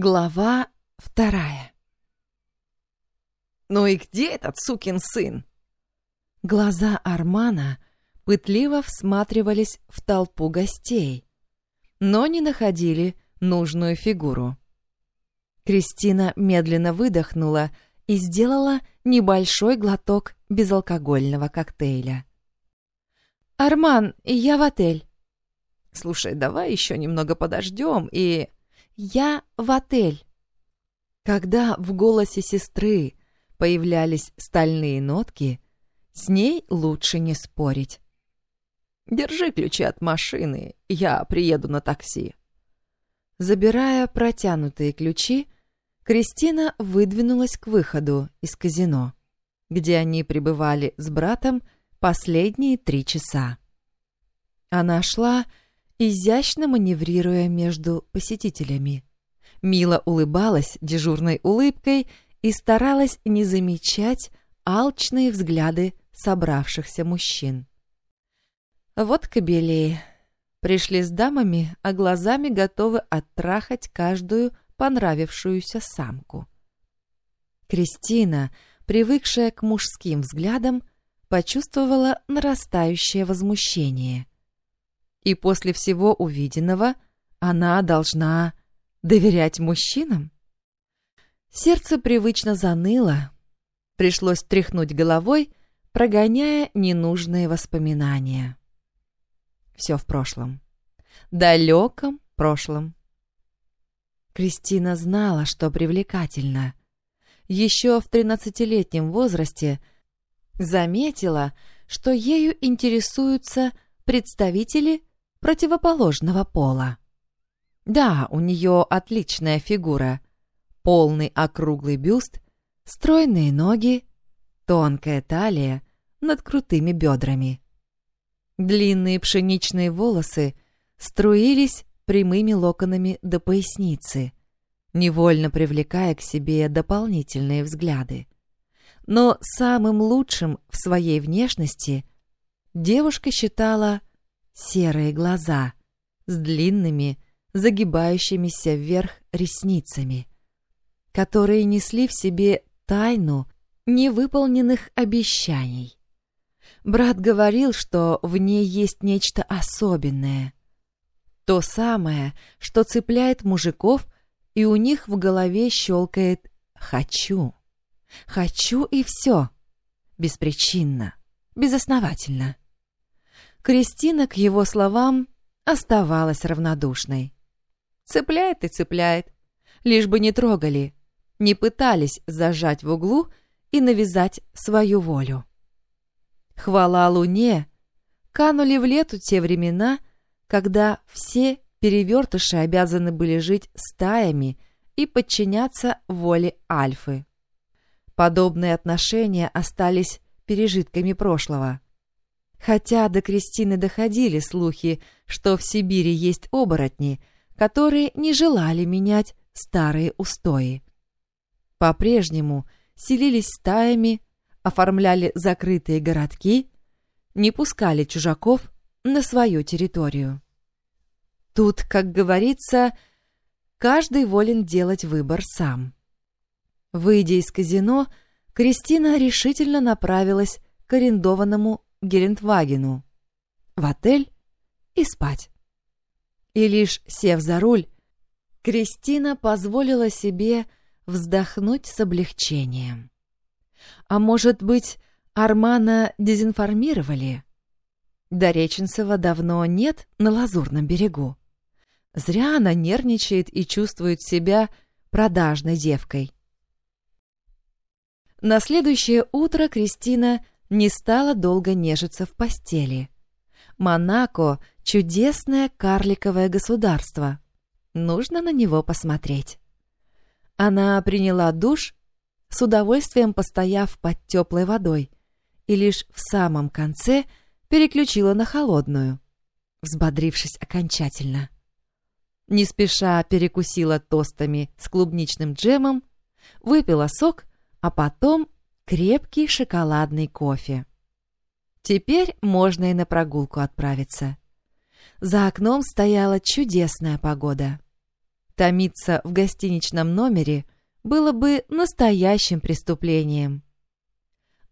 Глава вторая «Ну и где этот сукин сын?» Глаза Армана пытливо всматривались в толпу гостей, но не находили нужную фигуру. Кристина медленно выдохнула и сделала небольшой глоток безалкогольного коктейля. «Арман, я в отель». «Слушай, давай еще немного подождем и...» «Я в отель». Когда в голосе сестры появлялись стальные нотки, с ней лучше не спорить. «Держи ключи от машины, я приеду на такси». Забирая протянутые ключи, Кристина выдвинулась к выходу из казино, где они пребывали с братом последние три часа. Она шла, изящно маневрируя между посетителями. Мило улыбалась дежурной улыбкой и старалась не замечать алчные взгляды собравшихся мужчин. Вот кобели. Пришли с дамами, а глазами готовы оттрахать каждую понравившуюся самку. Кристина, привыкшая к мужским взглядам, почувствовала нарастающее возмущение. И после всего увиденного она должна доверять мужчинам? Сердце привычно заныло, пришлось тряхнуть головой, прогоняя ненужные воспоминания. Все в прошлом. Далеком прошлом. Кристина знала, что привлекательно. Еще в тринадцатилетнем возрасте заметила, что ею интересуются представители противоположного пола. Да, у нее отличная фигура, полный округлый бюст, стройные ноги, тонкая талия над крутыми бедрами. Длинные пшеничные волосы струились прямыми локонами до поясницы, невольно привлекая к себе дополнительные взгляды. Но самым лучшим в своей внешности девушка считала серые глаза с длинными, загибающимися вверх ресницами, которые несли в себе тайну невыполненных обещаний. Брат говорил, что в ней есть нечто особенное. То самое, что цепляет мужиков, и у них в голове щелкает «хочу». «Хочу» и все. Беспричинно, безосновательно. Кристина к его словам оставалась равнодушной. Цепляет и цепляет. Лишь бы не трогали, не пытались зажать в углу и навязать свою волю. Хвала Луне, канули в лету те времена, когда все перевертыши обязаны были жить стаями и подчиняться воле Альфы. Подобные отношения остались пережитками прошлого. Хотя до Кристины доходили слухи, что в Сибири есть оборотни, которые не желали менять старые устои. По-прежнему селились стаями, оформляли закрытые городки, не пускали чужаков на свою территорию. Тут, как говорится, каждый волен делать выбор сам. Выйдя из казино, Кристина решительно направилась к арендованному Гелендвагену, в отель и спать. И лишь сев за руль, Кристина позволила себе вздохнуть с облегчением. А может быть, Армана дезинформировали? Дореченцева давно нет на Лазурном берегу. Зря она нервничает и чувствует себя продажной девкой. На следующее утро Кристина не стала долго нежиться в постели. Монако — чудесное карликовое государство. Нужно на него посмотреть. Она приняла душ, с удовольствием постояв под теплой водой, и лишь в самом конце переключила на холодную, взбодрившись окончательно. Не спеша перекусила тостами с клубничным джемом, выпила сок, а потом крепкий шоколадный кофе. Теперь можно и на прогулку отправиться. За окном стояла чудесная погода. Томиться в гостиничном номере было бы настоящим преступлением.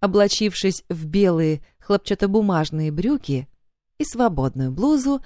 Облачившись в белые хлопчатобумажные брюки и свободную блузу,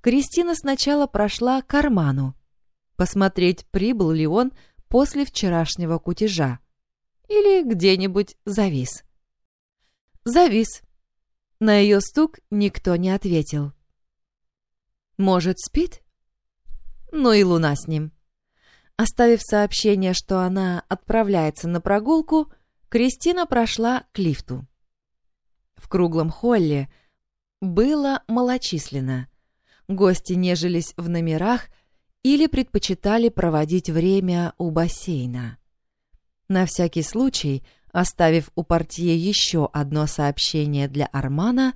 Кристина сначала прошла к карману, посмотреть, прибыл ли он после вчерашнего кутежа или где-нибудь завис. Завис. На ее стук никто не ответил. Может, спит? Ну и луна с ним. Оставив сообщение, что она отправляется на прогулку, Кристина прошла к лифту. В круглом холле было малочисленно. Гости нежились в номерах или предпочитали проводить время у бассейна. На всякий случай, оставив у портье еще одно сообщение для Армана,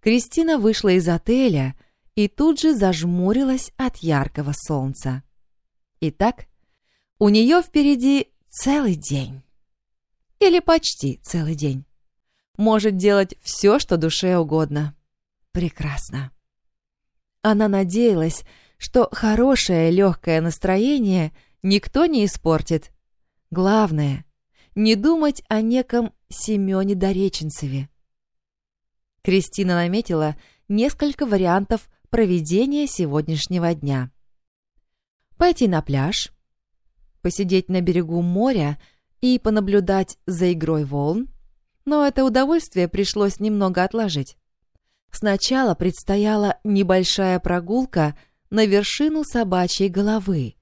Кристина вышла из отеля — и тут же зажмурилась от яркого солнца. Итак, у нее впереди целый день. Или почти целый день. Может делать все, что душе угодно. Прекрасно. Она надеялась, что хорошее легкое настроение никто не испортит. Главное — не думать о неком Семене Дореченцеве. Кристина наметила несколько вариантов проведения сегодняшнего дня. Пойти на пляж, посидеть на берегу моря и понаблюдать за игрой волн, но это удовольствие пришлось немного отложить. Сначала предстояла небольшая прогулка на вершину собачьей головы,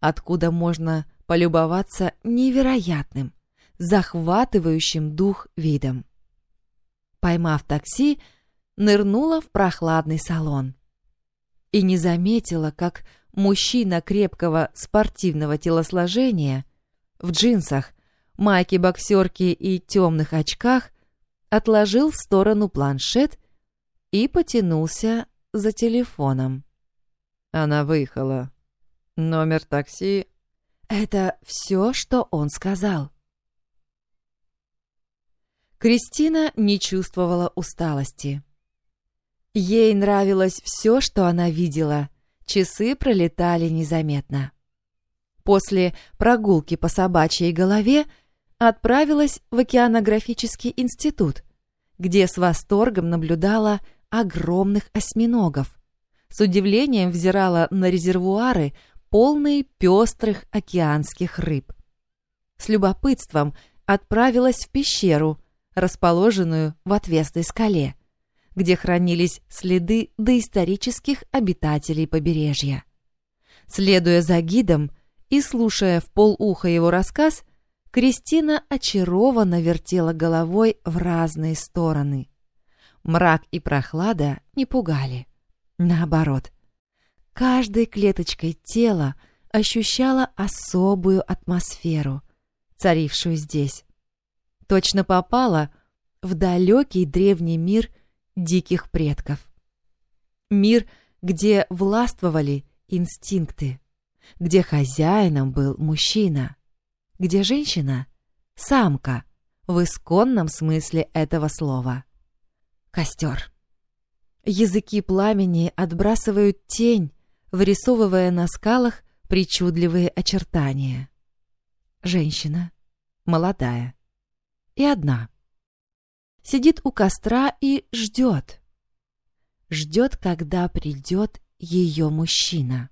откуда можно полюбоваться невероятным, захватывающим дух видом. Поймав такси, нырнула в прохладный салон и не заметила, как мужчина крепкого спортивного телосложения в джинсах, майке боксерки и темных очках отложил в сторону планшет и потянулся за телефоном. Она выехала. Номер такси... Это все, что он сказал. Кристина не чувствовала усталости. Ей нравилось все, что она видела. Часы пролетали незаметно. После прогулки по собачьей голове отправилась в океанографический институт, где с восторгом наблюдала огромных осьминогов. С удивлением взирала на резервуары, полные пестрых океанских рыб. С любопытством отправилась в пещеру, расположенную в отвесной скале где хранились следы доисторических обитателей побережья. Следуя за гидом и слушая в полуха его рассказ, Кристина очарованно вертела головой в разные стороны. Мрак и прохлада не пугали. Наоборот, каждой клеточкой тела ощущала особую атмосферу, царившую здесь. Точно попала в далекий древний мир – диких предков. Мир, где властвовали инстинкты, где хозяином был мужчина, где женщина — самка в исконном смысле этого слова. Костер. Языки пламени отбрасывают тень, вырисовывая на скалах причудливые очертания. Женщина, молодая и одна — сидит у костра и ждет. Ждет, когда придет ее мужчина.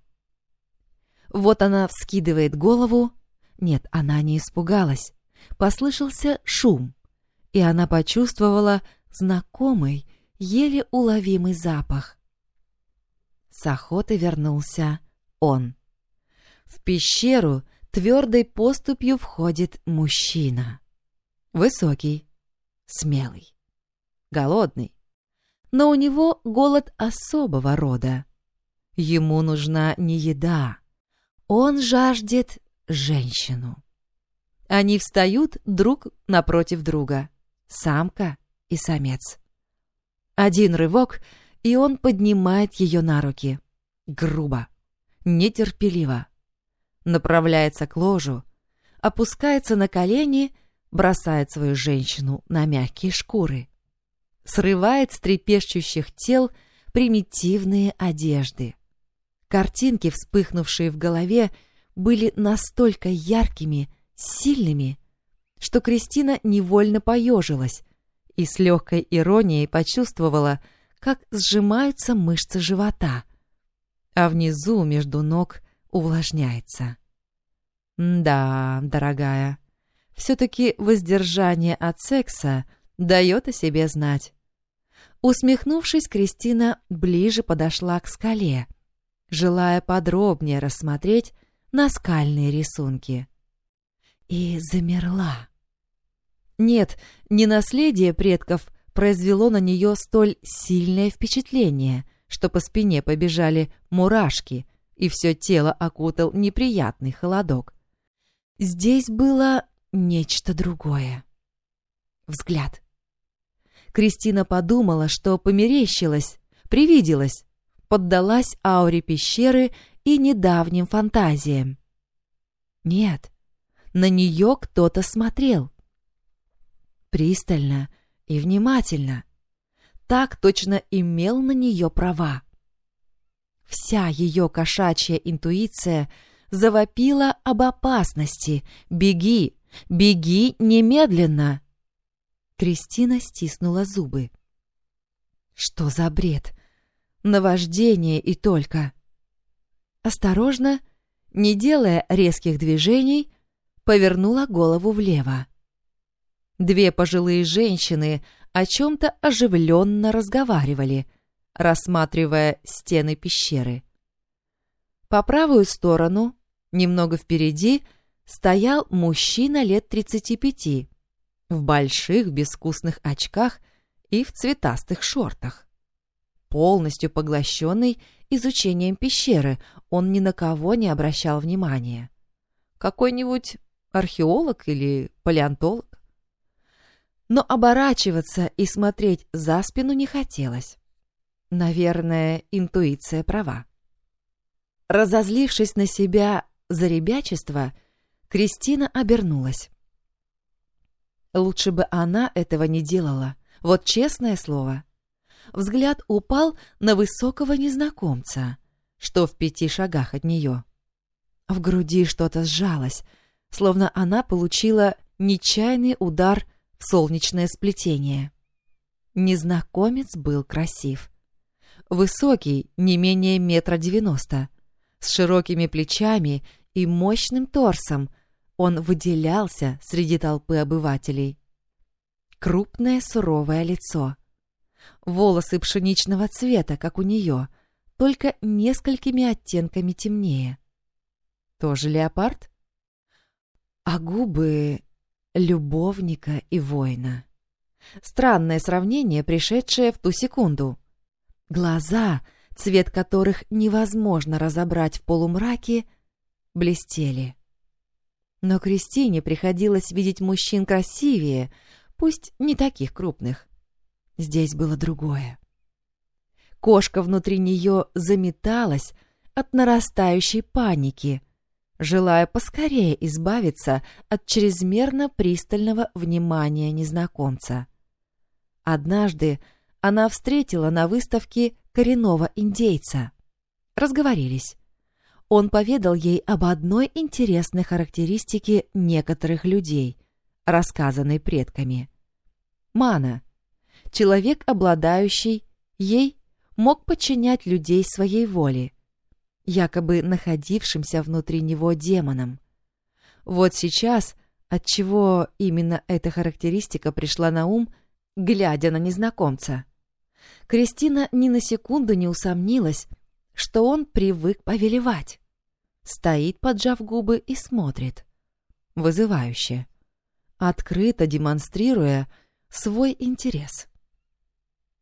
Вот она вскидывает голову. Нет, она не испугалась. Послышался шум, и она почувствовала знакомый, еле уловимый запах. С охоты вернулся он. В пещеру твердой поступью входит мужчина. Высокий, смелый, голодный. Но у него голод особого рода. Ему нужна не еда, он жаждет женщину. Они встают друг напротив друга, самка и самец. Один рывок, и он поднимает ее на руки. Грубо, нетерпеливо. Направляется к ложу, опускается на колени бросает свою женщину на мягкие шкуры, срывает с трепещущих тел примитивные одежды. Картинки, вспыхнувшие в голове, были настолько яркими, сильными, что Кристина невольно поежилась и с легкой иронией почувствовала, как сжимаются мышцы живота, а внизу между ног увлажняется. Да, дорогая, все-таки воздержание от секса дает о себе знать. Усмехнувшись, Кристина ближе подошла к скале, желая подробнее рассмотреть наскальные рисунки. И замерла. Нет, не наследие предков произвело на нее столь сильное впечатление, что по спине побежали мурашки, и все тело окутал неприятный холодок. Здесь было нечто другое. Взгляд. Кристина подумала, что померещилась, привиделась, поддалась ауре пещеры и недавним фантазиям. Нет, на нее кто-то смотрел. Пристально и внимательно. Так точно имел на нее права. Вся ее кошачья интуиция завопила об опасности. «Беги! Беги немедленно!» Кристина стиснула зубы. «Что за бред? Наваждение и только!» Осторожно, не делая резких движений, повернула голову влево. Две пожилые женщины о чем-то оживленно разговаривали, рассматривая стены пещеры. По правую сторону, немного впереди, стоял мужчина лет 35, в больших безвкусных очках и в цветастых шортах. Полностью поглощенный изучением пещеры, он ни на кого не обращал внимания. Какой-нибудь археолог или палеонтолог? Но оборачиваться и смотреть за спину не хотелось. Наверное, интуиция права. Разозлившись на себя за ребячество, Кристина обернулась. Лучше бы она этого не делала, вот честное слово. Взгляд упал на высокого незнакомца, что в пяти шагах от нее. В груди что-то сжалось, словно она получила нечаянный удар солнечное сплетение. Незнакомец был красив. Высокий, не менее метра девяносто, с широкими плечами и мощным торсом, он выделялся среди толпы обывателей. Крупное суровое лицо. Волосы пшеничного цвета, как у нее, только несколькими оттенками темнее. Тоже леопард? А губы любовника и воина. Странное сравнение, пришедшее в ту секунду. Глаза, цвет которых невозможно разобрать в полумраке, блестели. Но Кристине приходилось видеть мужчин красивее, пусть не таких крупных. Здесь было другое. Кошка внутри нее заметалась от нарастающей паники, желая поскорее избавиться от чрезмерно пристального внимания незнакомца. Однажды она встретила на выставке коренного индейца. Разговорились. Он поведал ей об одной интересной характеристике некоторых людей, рассказанной предками. Мана — человек, обладающий ей, мог подчинять людей своей воле, якобы находившимся внутри него демоном. Вот сейчас, от чего именно эта характеристика пришла на ум, глядя на незнакомца. Кристина ни на секунду не усомнилась, что он привык повелевать. Стоит, поджав губы, и смотрит. Вызывающе. Открыто демонстрируя свой интерес.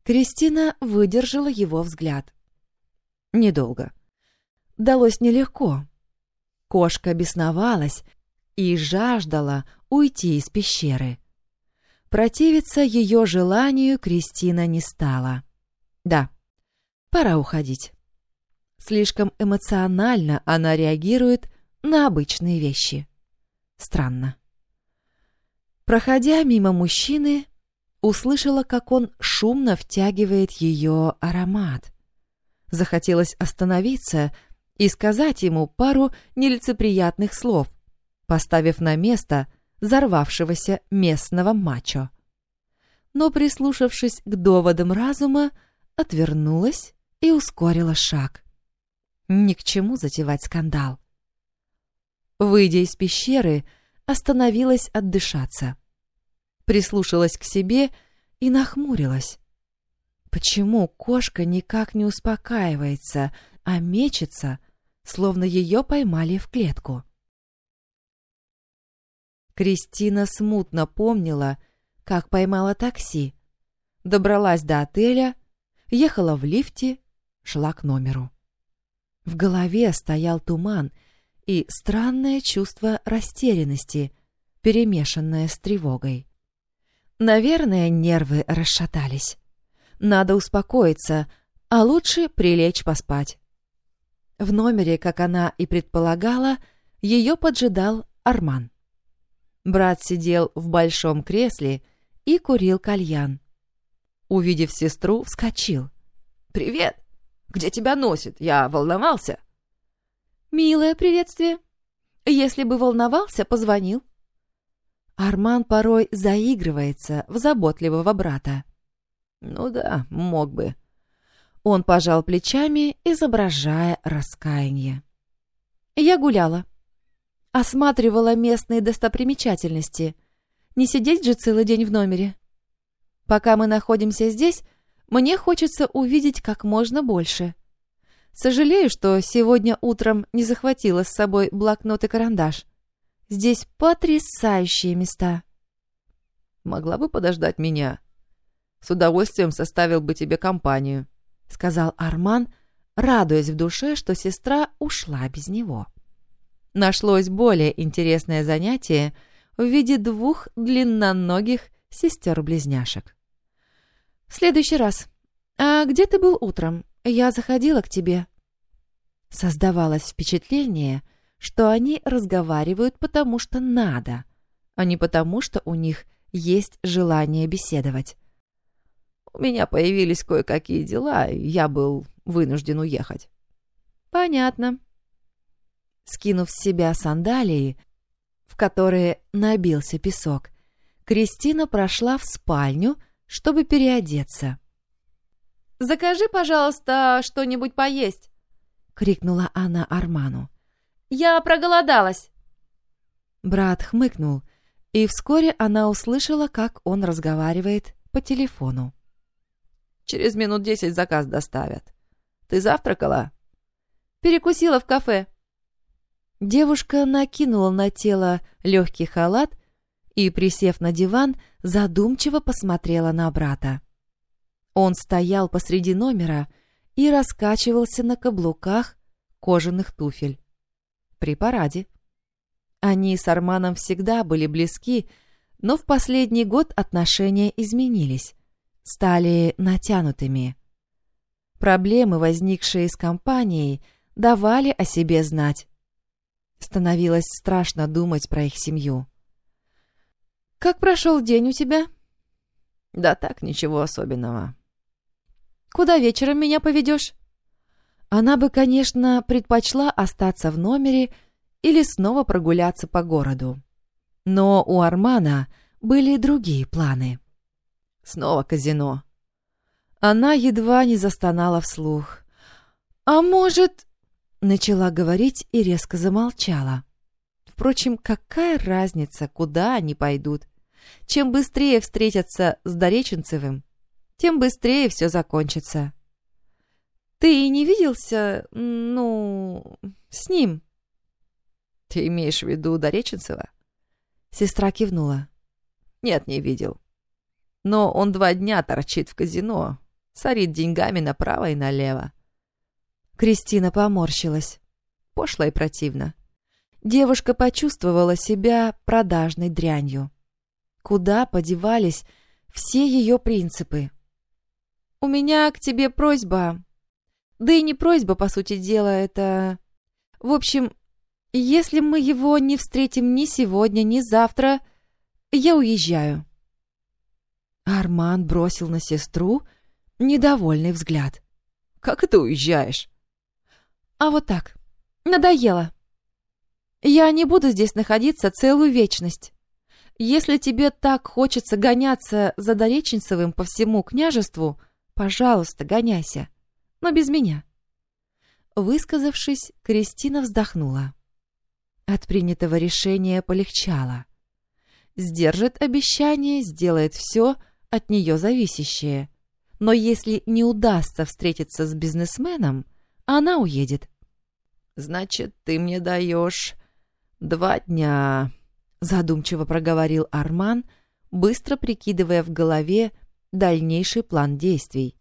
Кристина выдержала его взгляд. Недолго. Далось нелегко. Кошка бесновалась и жаждала уйти из пещеры. Противиться ее желанию Кристина не стала. Да, пора уходить. Слишком эмоционально она реагирует на обычные вещи. Странно. Проходя мимо мужчины, услышала, как он шумно втягивает ее аромат. Захотелось остановиться и сказать ему пару нелицеприятных слов, поставив на место взорвавшегося местного мачо. Но, прислушавшись к доводам разума, отвернулась и ускорила шаг. Ни к чему затевать скандал. Выйдя из пещеры, остановилась отдышаться. Прислушалась к себе и нахмурилась. Почему кошка никак не успокаивается, а мечется, словно ее поймали в клетку? Кристина смутно помнила, как поймала такси, добралась до отеля, ехала в лифте, шла к номеру. В голове стоял туман и странное чувство растерянности, перемешанное с тревогой. Наверное, нервы расшатались. Надо успокоиться, а лучше прилечь поспать. В номере, как она и предполагала, ее поджидал Арман. Брат сидел в большом кресле и курил кальян. Увидев сестру, вскочил. «Привет!» Где тебя носит? Я волновался». «Милое приветствие. Если бы волновался, позвонил». Арман порой заигрывается в заботливого брата. «Ну да, мог бы». Он пожал плечами, изображая раскаяние. «Я гуляла. Осматривала местные достопримечательности. Не сидеть же целый день в номере. Пока мы находимся здесь, мне хочется увидеть как можно больше. Сожалею, что сегодня утром не захватила с собой блокнот и карандаш. Здесь потрясающие места. Могла бы подождать меня. С удовольствием составил бы тебе компанию, — сказал Арман, радуясь в душе, что сестра ушла без него. Нашлось более интересное занятие в виде двух длинноногих сестер-близняшек. «В следующий раз. А где ты был утром? Я заходила к тебе». Создавалось впечатление, что они разговаривают потому, что надо, а не потому, что у них есть желание беседовать. «У меня появились кое-какие дела, и я был вынужден уехать». «Понятно». Скинув с себя сандалии, в которые набился песок, Кристина прошла в спальню, чтобы переодеться. «Закажи, пожалуйста, что-нибудь поесть!» — крикнула она Арману. «Я проголодалась!» Брат хмыкнул, и вскоре она услышала, как он разговаривает по телефону. «Через минут десять заказ доставят. Ты завтракала?» «Перекусила в кафе». Девушка накинула на тело легкий халат и, присев на диван, задумчиво посмотрела на брата. Он стоял посреди номера и раскачивался на каблуках кожаных туфель. При параде. Они с Арманом всегда были близки, но в последний год отношения изменились, стали натянутыми. Проблемы, возникшие с компанией, давали о себе знать. Становилось страшно думать про их семью. «Как прошел день у тебя?» «Да так, ничего особенного». «Куда вечером меня поведешь?» Она бы, конечно, предпочла остаться в номере или снова прогуляться по городу. Но у Армана были другие планы. Снова казино. Она едва не застонала вслух. «А может...» — начала говорить и резко замолчала. Впрочем, какая разница, куда они пойдут? Чем быстрее встретятся с Дореченцевым, тем быстрее все закончится. Ты и не виделся, ну, с ним? Ты имеешь в виду Дореченцева? Сестра кивнула. Нет, не видел. Но он два дня торчит в казино, сорит деньгами направо и налево. Кристина поморщилась. Пошло и противно. Девушка почувствовала себя продажной дрянью. Куда подевались все ее принципы? «У меня к тебе просьба. Да и не просьба, по сути дела, это... В общем, если мы его не встретим ни сегодня, ни завтра, я уезжаю». Арман бросил на сестру недовольный взгляд. «Как это уезжаешь?» «А вот так. Надоело. Я не буду здесь находиться целую вечность. Если тебе так хочется гоняться за Дореченцевым по всему княжеству, пожалуйста, гоняйся. Но без меня. Высказавшись, Кристина вздохнула. От принятого решения полегчало. Сдержит обещание, сделает все от нее зависящее. Но если не удастся встретиться с бизнесменом, она уедет. «Значит, ты мне даешь два дня», — задумчиво проговорил Арман, быстро прикидывая в голове дальнейший план действий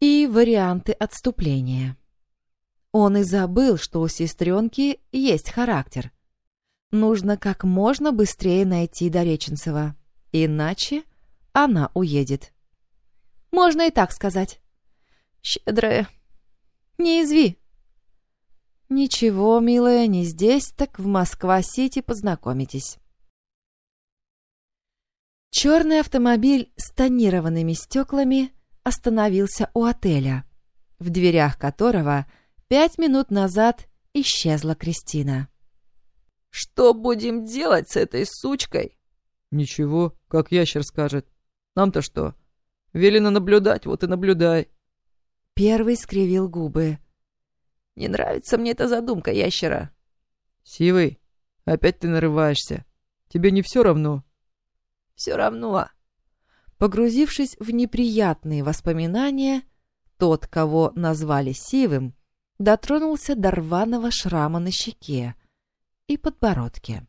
и варианты отступления. Он и забыл, что у сестренки есть характер. Нужно как можно быстрее найти Дореченцева, иначе она уедет. Можно и так сказать. Щедрая. Не изви. Ничего, милая, не здесь, так в Москва-Сити познакомитесь. Черный автомобиль с тонированными стеклами остановился у отеля, в дверях которого пять минут назад исчезла Кристина. «Что будем делать с этой сучкой?» «Ничего, как ящер скажет. Нам-то что? Велено наблюдать, вот и наблюдай». Первый скривил губы. Не нравится мне эта задумка ящера. Сивый, опять ты нарываешься. Тебе не все равно? Все равно. Погрузившись в неприятные воспоминания, тот, кого назвали Сивым, дотронулся до рваного шрама на щеке и подбородке.